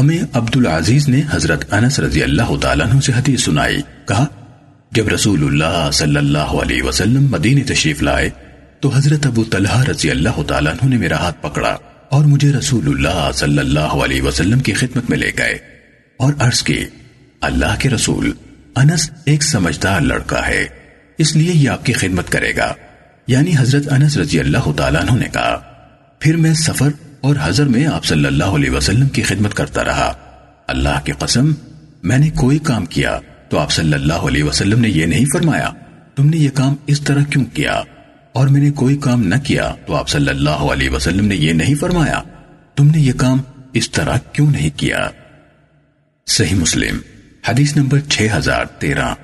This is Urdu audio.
ہمیں عبد العزیز نے حضرت انس رضی اللہ تعالیٰ عنہ سے حدیث سنائی۔ کہا، جب رسول اللہ صلی اللہ علیہ وسلم مدینہ تشریف لائے، تو حضرت ابو طلحہ رضی اللہ تعالیٰ عنہ نے میرا ہاتھ پکڑا اور مجھے رسول اللہ صلی اللہ علیہ وسلم کی خدمت میں لے گئے اور عرض کی، اللہ کے رسول، انس ایک سمجھدار لڑکا ہے، اس لیے یہ آپ کی خدمت کرے گا۔ یعنی حضرت انس رضی اللہ تعالیٰ عنہ نے کہا، پھر میں سفر اور حضر میں آپ صلی اللہ علیہ وسلم کی خدمت کرتا رہا۔ اللہ کی قسم، میں نے کوئی کام کیا تو آپ صلی اللہ علیہ وسلم نے یہ نہیں فرمایا۔ تم نے یہ کام اس طرح کیوں کیا؟ اور میں نے کوئی کام نہ کیا تو آپ صلی اللہ علیہ وسلم نے یہ نہیں فرمایا۔ تم نے یہ کام اس طرح کیوں نہیں کیا؟ صحیح مسلم، حدیث نمبر چھ ہزار تیرہ۔